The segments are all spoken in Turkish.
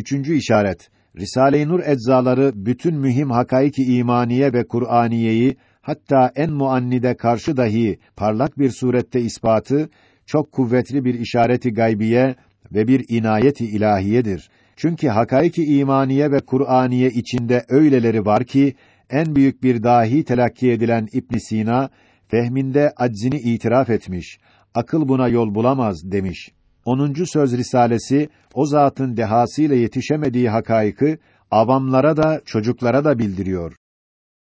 Üçüncü işaret. Risale-i Nur eczaları bütün mühim hakaiki imaniye ve Kur'aniyeyi hatta en muannide karşı dahi parlak bir surette ispatı çok kuvvetli bir işareti gaybiye ve bir inayeti ilahiyedir. Çünkü hakaiki imaniye ve Kur'aniye içinde öyleleri var ki en büyük bir dahi telakki edilen İbn Sina fehminde aczini itiraf etmiş. Akıl buna yol bulamaz demiş. 10. söz risalesi o zatın dehasıyla yetişemediği hakaykı avamlara da çocuklara da bildiriyor.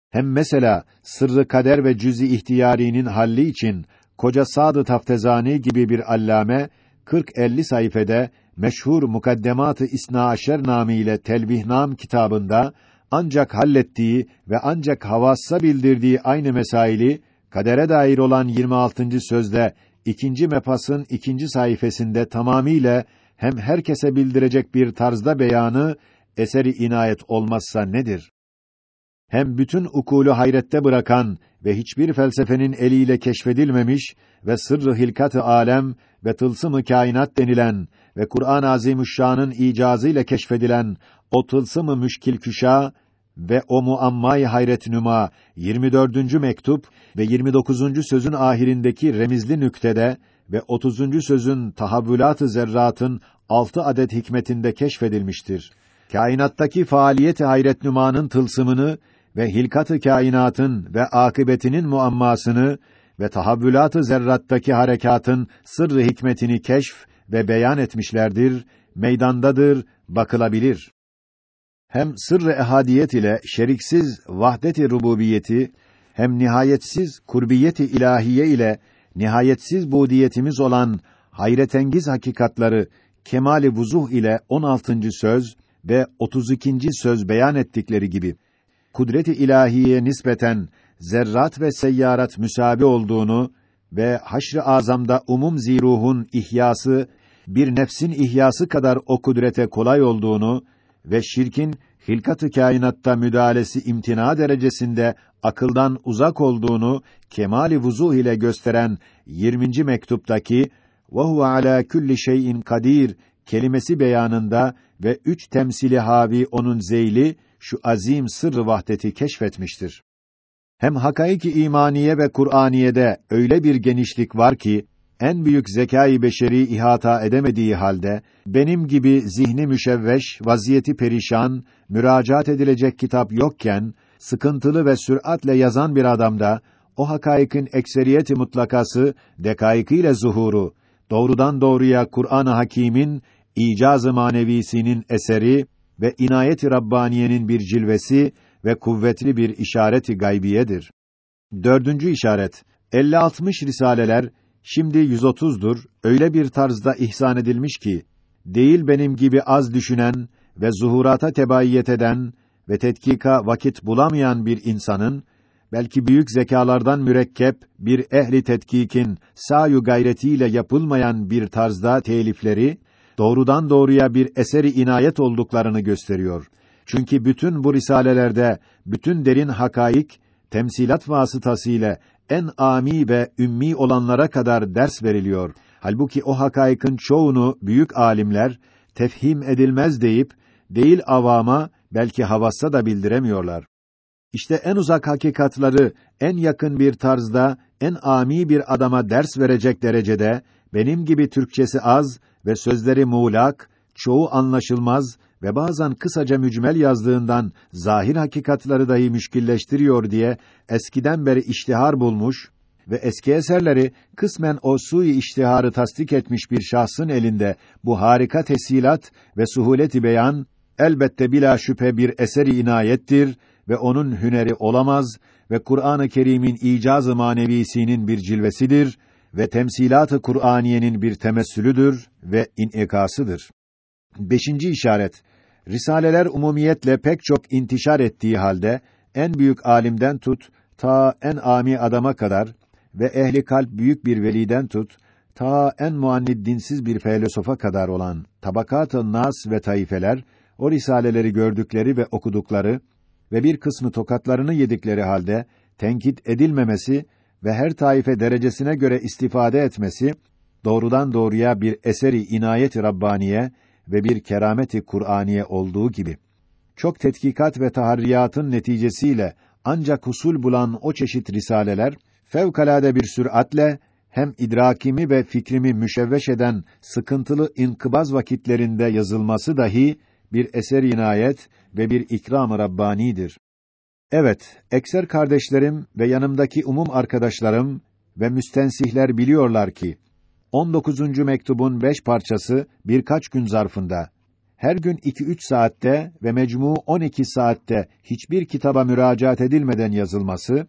Hem mesela sırrı kader ve cüz-i ihtiyarinin halli için koca Sadı Taftezani gibi bir allame 40-50 sayfede meşhur Mukaddemat-ı İsna Aşer namiyle Telvihnam kitabında ancak hallettiği ve ancak havassa bildirdiği aynı mesaili kadere dair olan 26. sözde ikinci mepasın ikinci sayfasında tamamiyle hem herkese bildirecek bir tarzda beyanı eseri inayet olmazsa nedir? Hem bütün ukulu hayrette bırakan ve hiçbir felsefenin eliyle keşfedilmemiş ve sırrı hilkat-ı alem ve tılsım-ı kainat denilen ve Kur'an-ı Azimüşşan'ın icazıyla keşfedilen o tılsım-ı müşkil küşa ve o muammay hayret nüma 24. mektup ve 29. sözün ahirindeki remizli nüktede ve 30. sözün tahavvülat-ı zerratın 6 adet hikmetinde keşfedilmiştir. Kainattaki faaliyet hayret nümanın tılsımını ve hilkat-ı kainatın ve akıbetinin muammasını ve tahavvülat-ı zerrattaki harekatın sırrı hikmetini keşf ve beyan etmişlerdir, meydandadır, bakılabilir. Hem sırrı ehadiyet ile şeriksiz vahdet-i rububiyeti hem nihayetsiz kurbiyeti ilahiye ile nihayetsiz budiyetimiz olan hayretengiz hakikatları kemali vuzuh ile 16. söz ve 32. söz beyan ettikleri gibi kudret-i ilahiye nispeten zerrat ve seyyarat müsabi olduğunu ve haşr-ı azamda umum ziruhun ihyası bir nefsin ihyası kadar o kudrete kolay olduğunu ve şirkin hilkat-ı kainatta müdahalesi imtina derecesinde akıldan uzak olduğunu kemali vuzuh ile gösteren 20. mektuptaki ve huve ala kulli şeyin kadir kelimesi beyanında ve üç temsili havi onun zeyli şu azim sırrı vahdeti keşfetmiştir. Hem hakaiki imaniye ve Kur'aniyede öyle bir genişlik var ki en büyük zekâ-i beşeri ihata edemediği halde benim gibi zihni müşevveş, vaziyeti perişan, müracaat edilecek kitap yokken sıkıntılı ve süratle yazan bir adamda o hakaikin ekseriyeti mutlakası dekaikiyle zuhuru doğrudan doğruya Kur'an-ı Hakîm'in icaz-ı manevisinin eseri ve inayet-i rabbaniyenin bir cilvesi ve kuvvetli bir işareti gaybiyedir. Dördüncü işaret 50-60 risaleler şimdi 130'dur. Öyle bir tarzda ihsan edilmiş ki değil benim gibi az düşünen ve zuhurata tebayyet eden ve tetkika vakit bulamayan bir insanın belki büyük zekalardan mürekkep bir ehli tetkikin sayu gayretiyle yapılmayan bir tarzda telifleri doğrudan doğruya bir eseri inayet olduklarını gösteriyor. Çünkü bütün bu risalelerde bütün derin hakaik temsilat vasıtasıyla en ami ve ümmi olanlara kadar ders veriliyor. Halbuki o hakaykın çoğunu büyük alimler tefhim edilmez deyip değil avama belki havassa da bildiremiyorlar. İşte en uzak hakikatları en yakın bir tarzda en ami bir adama ders verecek derecede benim gibi Türkçesi az ve sözleri muğlak, çoğu anlaşılmaz ve bazen kısaca mücmel yazdığından zahir hakikatları dahi müşkilleştiriyor diye eskiden beri iştihar bulmuş ve eski eserleri kısmen o sui iştiharı tasdik etmiş bir şahsın elinde bu harika tesilat ve suhuleti beyan elbette bila şüphe bir eseri inayettir ve onun hüneri olamaz ve Kur'an-ı Kerim'in icaz-ı manevisinin bir cilvesidir ve temsilat-ı Kur'aniyenin bir temessülüdür ve inikasıdır. Beşinci işaret Risaleler umumiyetle pek çok intişar ettiği halde en büyük alimden tut ta en ami adama kadar ve ehli kalp büyük bir veliden tut ta en muannid dinsiz bir filosofa kadar olan tabakat-ı nas ve taifeler o risaleleri gördükleri ve okudukları ve bir kısmı tokatlarını yedikleri halde tenkit edilmemesi ve her taife derecesine göre istifade etmesi doğrudan doğruya bir eseri inayet-i rabbaniye ve bir kerameti Kur'aniye olduğu gibi çok tetkikat ve taharriyatın neticesiyle ancak husul bulan o çeşit risaleler fevkalade bir süratle hem idrakimi ve fikrimi müşevveş eden sıkıntılı inkıbaz vakitlerinde yazılması dahi bir eser inayet ve bir ikram-ı rabbanidir. Evet, ekser kardeşlerim ve yanımdaki umum arkadaşlarım ve müstensihler biliyorlar ki 19. mektubun beş parçası birkaç gün zarfında her gün 2-3 saatte ve mecmu 12 saatte hiçbir kitaba müracaat edilmeden yazılması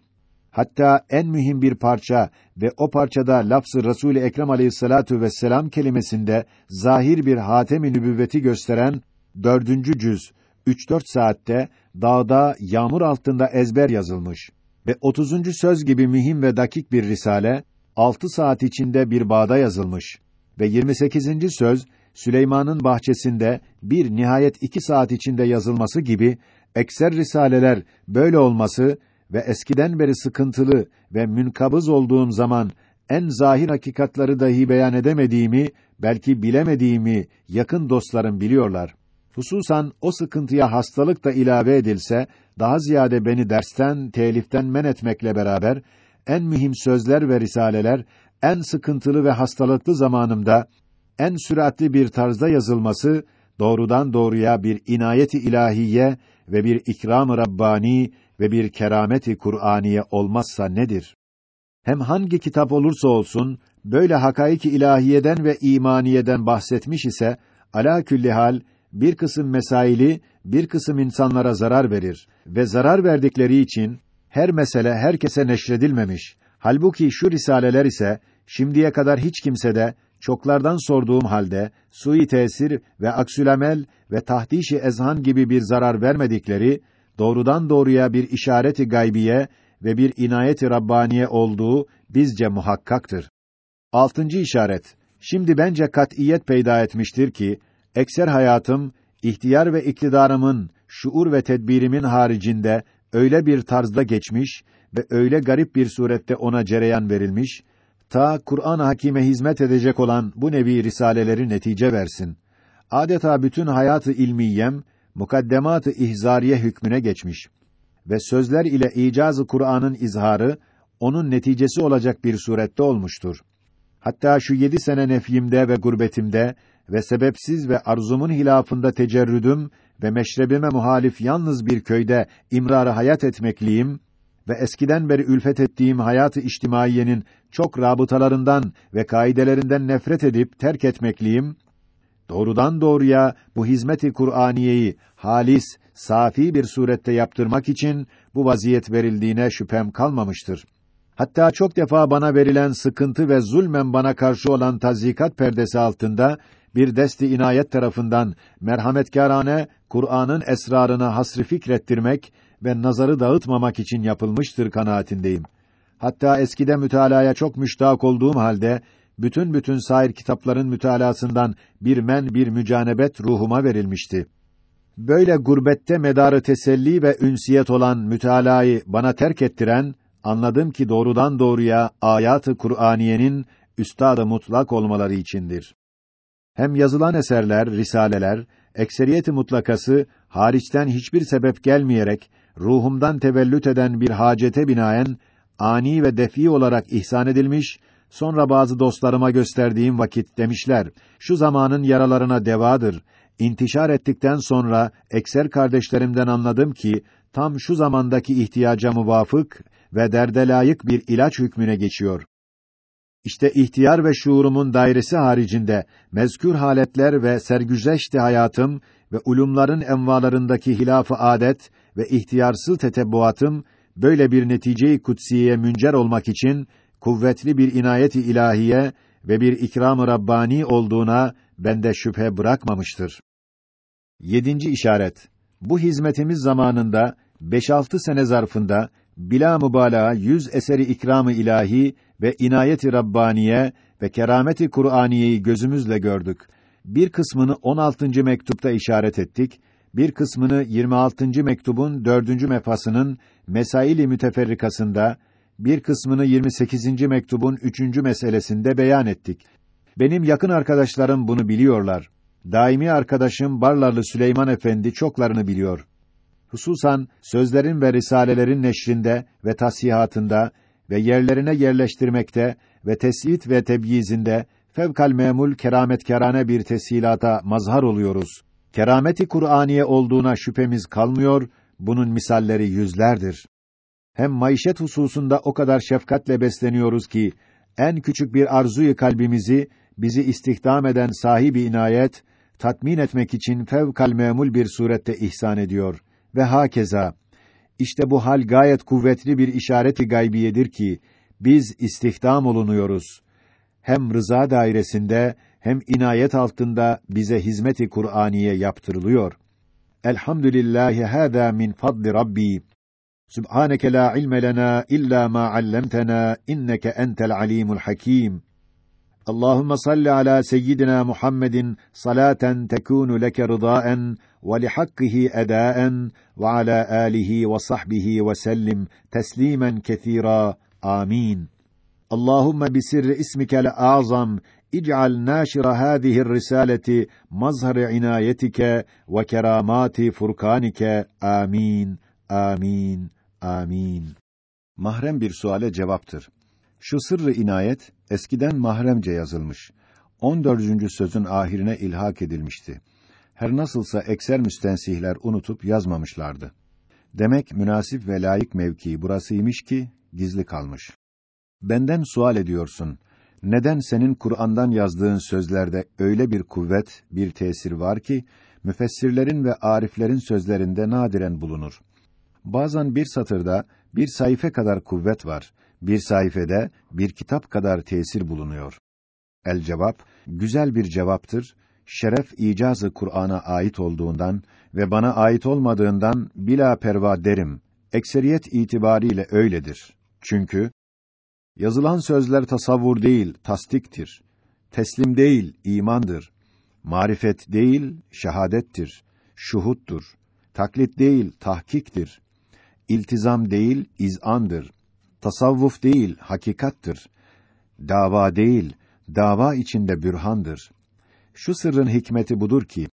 hatta en mühim bir parça ve o parçada lafz-ı Resul-i Ekrem Aleyhissalatu vesselam kelimesinde zahir bir hatem-i nübüvveti gösteren dördüncü cüz 3-4 saatte dağda yağmur altında ezber yazılmış ve 30. söz gibi mühim ve dakik bir risale 6 saat içinde bir bağda yazılmış ve 28. söz Süleyman'ın bahçesinde bir nihayet iki saat içinde yazılması gibi ekser risaleler böyle olması ve eskiden beri sıkıntılı ve münkabız olduğum zaman en zahir hakikatları dahi beyan edemediğimi, belki bilemediğimi yakın dostlarım biliyorlar. Hususan o sıkıntıya hastalık da ilave edilse, daha ziyade beni dersten, teliften men etmekle beraber, en mühim sözler ve risaleler, en sıkıntılı ve hastalıklı zamanımda, en süratli bir tarzda yazılması, doğrudan doğruya bir inayeti ilahiye ve bir ikram-ı Rabbani ve bir kerameti Kur'aniye olmazsa nedir? Hem hangi kitap olursa olsun böyle hakaiki ilahiyeden ve imaniyeden bahsetmiş ise ala külli hal bir kısım mesaili bir kısım insanlara zarar verir ve zarar verdikleri için her mesele herkese neşredilmemiş. Halbuki şu risaleler ise şimdiye kadar hiç kimsede çoklardan sorduğum halde sui tesir ve aksülamel ve tahdişi ezhan gibi bir zarar vermedikleri doğrudan doğruya bir işareti gaybiye ve bir inayeti rabbaniye olduğu bizce muhakkaktır. Altıncı işaret. Şimdi bence kat'iyet peyda etmiştir ki ekser hayatım ihtiyar ve iktidarımın şuur ve tedbirimin haricinde öyle bir tarzda geçmiş ve öyle garip bir surette ona cereyan verilmiş ta Kur'an-ı Hakîm'e hizmet edecek olan bu nevi risaleleri netice versin. Adeta bütün hayatı ilmiyem mukaddemat-ı ihzariye hükmüne geçmiş ve sözler ile icazı Kur'an'ın izharı onun neticesi olacak bir surette olmuştur. Hatta şu yedi sene nefyimde ve gurbetimde ve sebepsiz ve arzumun hilafında tecerrüdüm ve meşrebime muhalif yalnız bir köyde imrarı hayat etmekliyim ve eskiden beri ülfet ettiğim hayatı içtimaiyenin çok rabıtalarından ve kaidelerinden nefret edip terk etmekliyim doğrudan doğruya bu hizmeti Kur'aniyeyi halis, safi bir surette yaptırmak için bu vaziyet verildiğine şüphem kalmamıştır. Hatta çok defa bana verilen sıkıntı ve zulmen bana karşı olan tazikat perdesi altında bir desti inayet tarafından merhametkârane Kur'an'ın esrarını hasrı fikrettirmek ve nazarı dağıtmamak için yapılmıştır kanaatindeyim. Hatta eskide mütalaya çok müştak olduğum halde bütün bütün sair kitapların mütalasından bir men bir mücanebet ruhuma verilmişti. Böyle gurbette medarı teselli ve ünsiyet olan mütalayı bana terk ettiren, anladım ki doğrudan doğruya ayatı Kur'aniyenin üstadı mutlak olmaları içindir. Hem yazılan eserler, risaleler, ekseriyeti mutlakası hariçten hiçbir sebep gelmeyerek ruhumdan tevellüt eden bir hacete binaen ani ve defi olarak ihsan edilmiş Sonra bazı dostlarıma gösterdiğim vakit demişler, şu zamanın yaralarına devadır. İntişar ettikten sonra ekser kardeşlerimden anladım ki tam şu zamandaki ihtiyaca muvafık ve derde layık bir ilaç hükmüne geçiyor. İşte ihtiyar ve şuurumun dairesi haricinde mezkür haletler ve sergüzeşti hayatım ve ulumların envalarındaki hilaf-ı adet ve ihtiyarsız tetebbuatım böyle bir neticeyi kutsiye müncer olmak için kuvvetli bir inayeti ilahiye ve bir ikram-ı rabbani olduğuna bende şüphe bırakmamıştır. Yedinci işaret. Bu hizmetimiz zamanında 5-6 sene zarfında bila mübalağa yüz eseri ikram-ı ilahi ve inayeti rabbaniye ve kerameti Kur'aniyeyi gözümüzle gördük. Bir kısmını 16. mektupta işaret ettik, bir kısmını 26. mektubun 4. mefasının mesaili müteferrikasında bir kısmını 28. mektubun üçüncü meselesinde beyan ettik. Benim yakın arkadaşlarım bunu biliyorlar. Daimi arkadaşım Barlarlı Süleyman Efendi çoklarını biliyor. Hususan sözlerin ve risalelerin neşrinde ve tasihatında ve yerlerine yerleştirmekte ve teslit ve tebyizinde fevkal memul kerametkârane bir teshilata mazhar oluyoruz. Kerameti Kur'aniye olduğuna şüphemiz kalmıyor, bunun misalleri yüzlerdir. Hem maişet hususunda o kadar şefkatle besleniyoruz ki en küçük bir arzuyu kalbimizi bizi istihdam eden sahibi inayet tatmin etmek için fevkal memul bir surette ihsan ediyor ve hakeza işte bu hal gayet kuvvetli bir işareti gaybiyedir ki biz istihdam olunuyoruz. Hem rıza dairesinde hem inayet altında bize hizmeti Kur'aniye yaptırılıyor. Elhamdülillahi hâzâ min fadli Rabbi. Subhaneke la ilme lena illa ma allamtena inneke entel alimul hakim. اللهم صل على سيدنا محمد صلاة تكون لك رضاء ولحقه أداء وعلى آله وصحبه وسلم تسليما كثيرا. آمين. اللهم بسر اسمك الأعظم اجعل ناشر هذه الرسالة مظهر عنايتك وكرامات فرقانك. آمين. آمين. آمين. Mahrem bir suale cevaptır. Şu sırrı inayet eskiden mahremce yazılmış. 14. sözün ahirine ilhak edilmişti. Her nasılsa ekser müstensihler unutup yazmamışlardı. Demek münasip ve layık mevki burasıymış ki gizli kalmış. Benden sual ediyorsun. Neden senin Kur'an'dan yazdığın sözlerde öyle bir kuvvet, bir tesir var ki müfessirlerin ve ariflerin sözlerinde nadiren bulunur. Bazen bir satırda bir sayfa kadar kuvvet var. Bir sayfede bir kitap kadar tesir bulunuyor. El cevap güzel bir cevaptır. Şeref icazı Kur'an'a ait olduğundan ve bana ait olmadığından bila perva derim. Ekseriyet itibariyle öyledir. Çünkü Yazılan sözler tasavvur değil, tasdiktir. Teslim değil, imandır. Marifet değil, şehadettir. Şuhuttur. Taklit değil, tahkiktir. İltizam değil, izandır. Tasavvuf değil, hakikattır. Dava değil, dava içinde bürhandır. Şu sırrın hikmeti budur ki,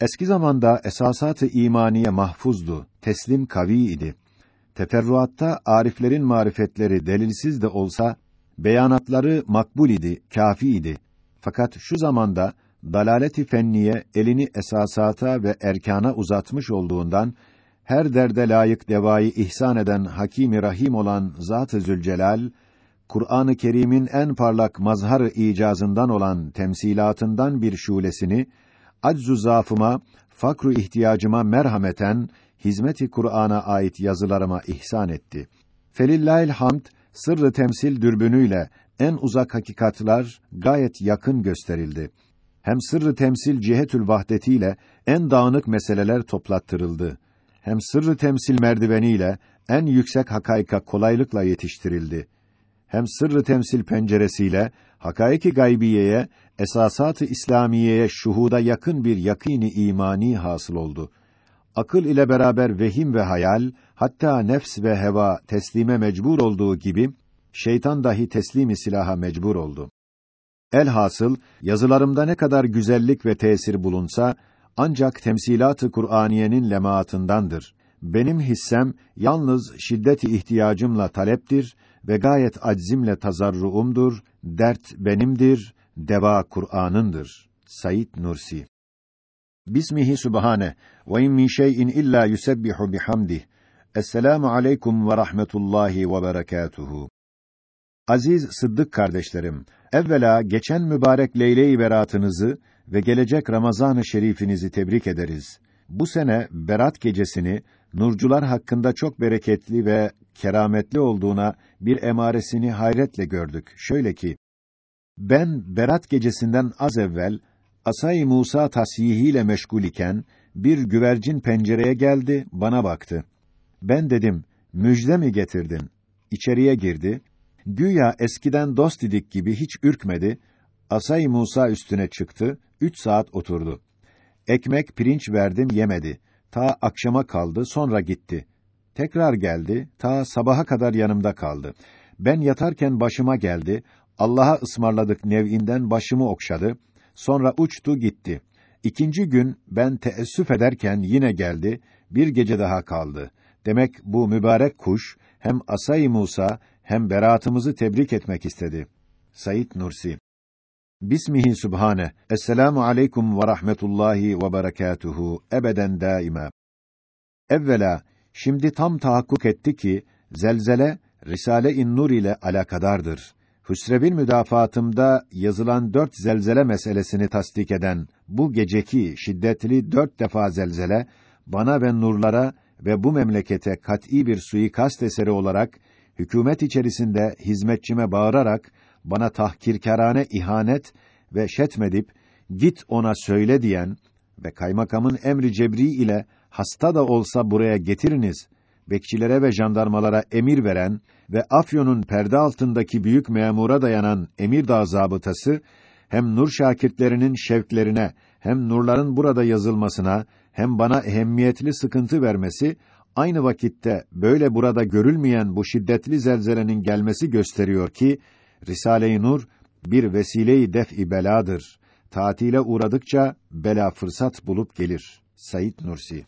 eski zamanda esasatı imaniye mahfuzdu, teslim kavi idi Teferruatta ariflerin marifetleri delilsiz de olsa beyanatları makbul idi, kâfi idi. Fakat şu zamanda dalaleti fenniye elini esasata ve erkana uzatmış olduğundan her derde layık devayı ihsan eden Hakîm-i Rahim olan Zat-ı Zülcelal Kur'an-ı Kerim'in en parlak mazhar icazından olan temsilatından bir şulesini aczu zaafıma, fakru ihtiyacıma merhameten hizmeti Kur'an'a ait yazılarıma ihsan etti. Felillahil hamd sırrı temsil dürbünüyle en uzak hakikatlar gayet yakın gösterildi. Hem sırrı temsil cihetül vahdetiyle en dağınık meseleler toplattırıldı. Hem sırrı temsil merdiveniyle en yüksek hakayka kolaylıkla yetiştirildi. Hem sırrı temsil penceresiyle hakaiki gaybiyeye, esasat-ı İslamiyeye şuhuda yakın bir yakini imani hasıl oldu akıl ile beraber vehim ve hayal, hatta nefs ve heva teslime mecbur olduğu gibi, şeytan dahi teslimi silaha mecbur oldu. Elhasıl, yazılarımda ne kadar güzellik ve tesir bulunsa, ancak temsilat-ı Kur'aniyenin lemaatındandır. Benim hissem, yalnız şiddeti ihtiyacımla taleptir ve gayet aczimle tazarruumdur, dert benimdir, deva Kur'an'ındır. Said Nursi Bismihi subhane ve in min şey'in illa yusebbihu bihamdih. Esselamu aleyküm ve rahmetullahi ve berekatuhu. Aziz Sıddık kardeşlerim, evvela geçen mübarek leyle-i beratınızı ve gelecek Ramazan-ı Şerifinizi tebrik ederiz. Bu sene Berat gecesini nurcular hakkında çok bereketli ve kerametli olduğuna bir emaresini hayretle gördük. Şöyle ki, ben Berat gecesinden az evvel Asay Musa tasyihiyle meşgul iken bir güvercin pencereye geldi, bana baktı. Ben dedim, müjde mi getirdin? İçeriye girdi. Güya eskiden dost idik gibi hiç ürkmedi. Asay Musa üstüne çıktı, üç saat oturdu. Ekmek, pirinç verdim, yemedi. Ta akşama kaldı, sonra gitti. Tekrar geldi, ta sabaha kadar yanımda kaldı. Ben yatarken başıma geldi, Allah'a ısmarladık nev'inden başımı okşadı. Sonra uçtu gitti. İkinci gün ben teessüf ederken yine geldi, bir gece daha kaldı. Demek bu mübarek kuş hem Asay Musa hem beraatımızı tebrik etmek istedi. Sayit Nursi Bismihi Sübhane. Esselamu aleyküm ve rahmetullahi ve berekatuhu. Ebeden daima. Evvela, şimdi tam tahakkuk etti ki, zelzele, Risale-i Nur ile alakadardır. Hüsrev'in müdafaatımda yazılan dört zelzele meselesini tasdik eden bu geceki şiddetli dört defa zelzele, bana ve nurlara ve bu memlekete kat'î bir suikast eseri olarak, hükümet içerisinde hizmetçime bağırarak, bana tahkirkârane ihanet ve şetmedip, git ona söyle diyen ve kaymakamın emri cebri ile hasta da olsa buraya getiriniz, bekçilere ve jandarmalara emir veren ve Afyon'un perde altındaki büyük memura dayanan Emirdağ zabıtası, hem nur şakirtlerinin şevklerine, hem nurların burada yazılmasına, hem bana ehemmiyetli sıkıntı vermesi, aynı vakitte böyle burada görülmeyen bu şiddetli zelzelenin gelmesi gösteriyor ki, Risale-i Nur, bir vesile-i def-i beladır. Tatile uğradıkça, bela fırsat bulup gelir. Sayit Nursi